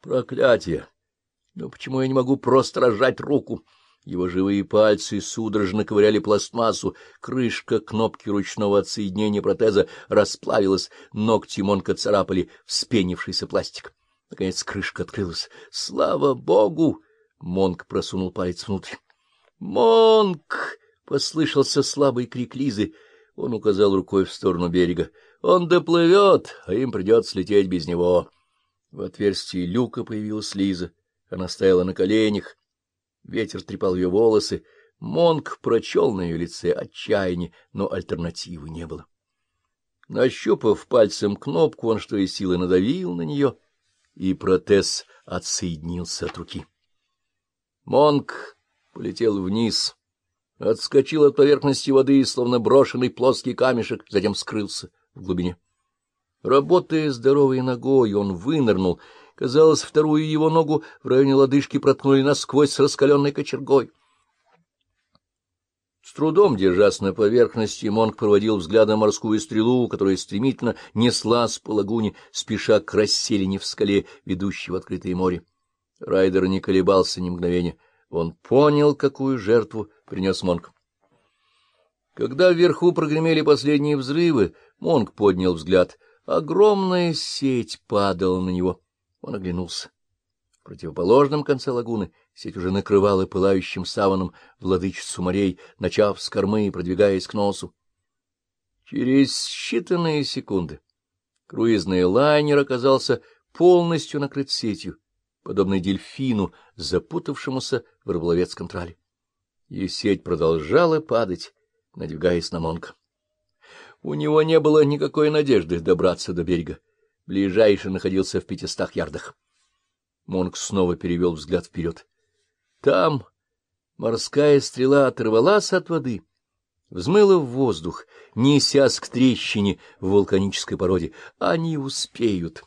Проклятие! Но почему я не могу просто разжать руку? Его живые пальцы судорожно ковыряли пластмассу, крышка кнопки ручного отсоединения протеза расплавилась, ногти Монка царапали вспенившийся пластик. Наконец крышка открылась. «Слава богу!» Монк просунул палец внутрь. «Монк!» — послышался слабый крик Лизы. Он указал рукой в сторону берега. «Он доплывет, а им придется лететь без него». В отверстии люка появилась Лиза. Она стояла на коленях. Ветер трепал ее волосы. Монк прочел на ее лице отчаяние, но альтернативы не было. Нащупав пальцем кнопку, он что из силы надавил на нее, и протез отсоединился от руки. Монк полетел вниз, отскочил от поверхности воды, словно брошенный плоский камешек, затем скрылся в глубине. Работая здоровой ногой, он вынырнул. Казалось, вторую его ногу в районе лодыжки проткнули насквозь с раскаленной кочергой. С трудом держась на поверхности, Монк проводил взглядом морскую стрелу, которая стремительно неслась по лагуне, спеша к расселине в скале, ведущей в открытое море. Райдер не колебался ни мгновения. Он понял, какую жертву принес Монк. Когда вверху прогремели последние взрывы, Монк поднял взгляд. Огромная сеть падала на него. Он оглянулся. В противоположном конце лагуны сеть уже накрывала пылающим саваном владычицу морей, начав с кормы и продвигаясь к носу. Через считанные секунды круизный лайнер оказался полностью накрыт сетью подобный дельфину, запутавшемуся в рыболовецком трале. И сеть продолжала падать, надвигаясь на Монка. У него не было никакой надежды добраться до берега. Ближайший находился в пятистах ярдах. Монк снова перевел взгляд вперед. Там морская стрела оторвалась от воды, взмыла в воздух, несясь к трещине в вулканической породе. Они успеют.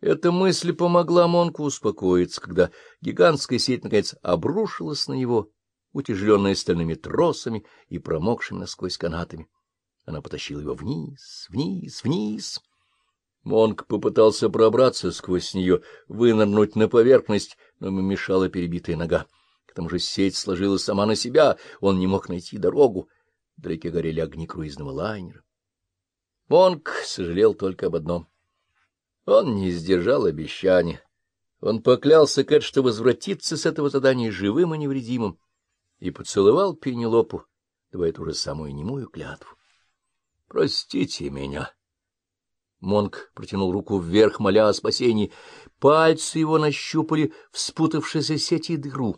Эта мысль помогла Монку успокоиться, когда гигантская сеть, наконец, обрушилась на него, утяжеленная стальными тросами и промокшими насквозь канатами. Она потащила его вниз, вниз, вниз. Монк попытался пробраться сквозь нее, вынырнуть на поверхность, но ему мешала перебитая нога. К тому же сеть сложилась сама на себя, он не мог найти дорогу. Вдалеке горели огни круизного лайнера. Монк сожалел только об одном — он не сдержал обещания. Он поклялся Кэт, что возвратится с этого задания живым и невредимым, и поцеловал Пенелопу, давая ту же самую немую клятву. — Простите меня. Монк протянул руку вверх, моля о спасении. Пальцы его нащупали в спутавшейся сети дыру.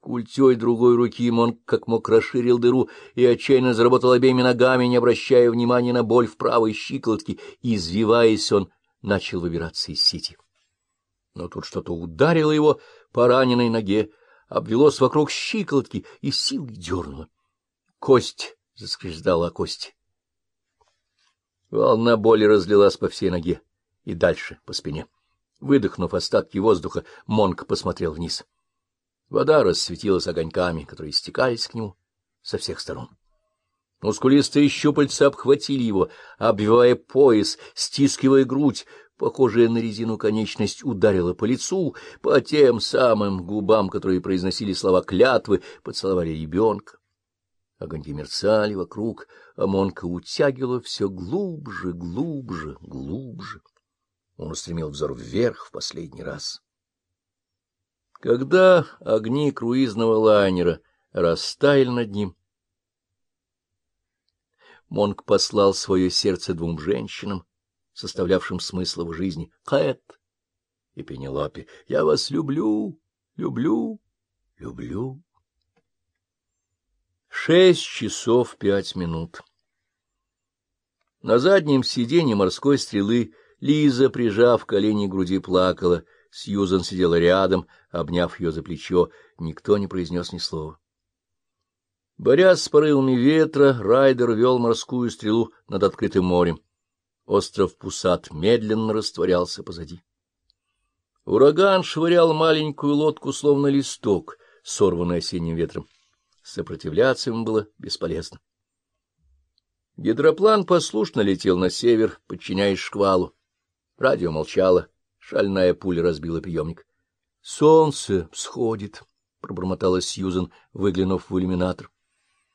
Культей другой руки Монк как мог расширил дыру и отчаянно заработал обеими ногами, не обращая внимания на боль в правой щиколотке. Извиваясь, он начал выбираться из сети. Но тут что-то ударило его по раненой ноге, обвелось вокруг щиколотки и силой дернуло. Кость заскреждала кость. Волна боли разлилась по всей ноге и дальше по спине. Выдохнув остатки воздуха, Монк посмотрел вниз. Вода рассветилась огоньками, которые стекались к нему со всех сторон. Мускулистые щупальца обхватили его, обвивая пояс, стискивая грудь. Похожая на резину конечность ударила по лицу, по тем самым губам, которые произносили слова клятвы, поцеловали ребенка. Огоньки мерцали вокруг, а Монка утягивала все глубже, глубже, глубже. Он устремил взор вверх в последний раз. Когда огни круизного лайнера растаяли над ним, Монк послал свое сердце двум женщинам, составлявшим смысл его жизни, Кэт и Пенелопе. Я вас люблю, люблю, люблю. Шесть часов пять минут. На заднем сиденье морской стрелы Лиза, прижав колени к груди, плакала. Сьюзан сидела рядом, обняв ее за плечо. Никто не произнес ни слова. Борясь с порывами ветра, Райдер вел морскую стрелу над открытым морем. Остров Пусат медленно растворялся позади. Ураган швырял маленькую лодку, словно листок, сорванный осенним ветром. Сопротивляться ему было бесполезно. Гидроплан послушно летел на север, подчиняясь шквалу. Радио молчало, Шальная пуля разбила приемник. — Солнце всходит, — пробормотала Сьюзен, выглянув в иллюминатор.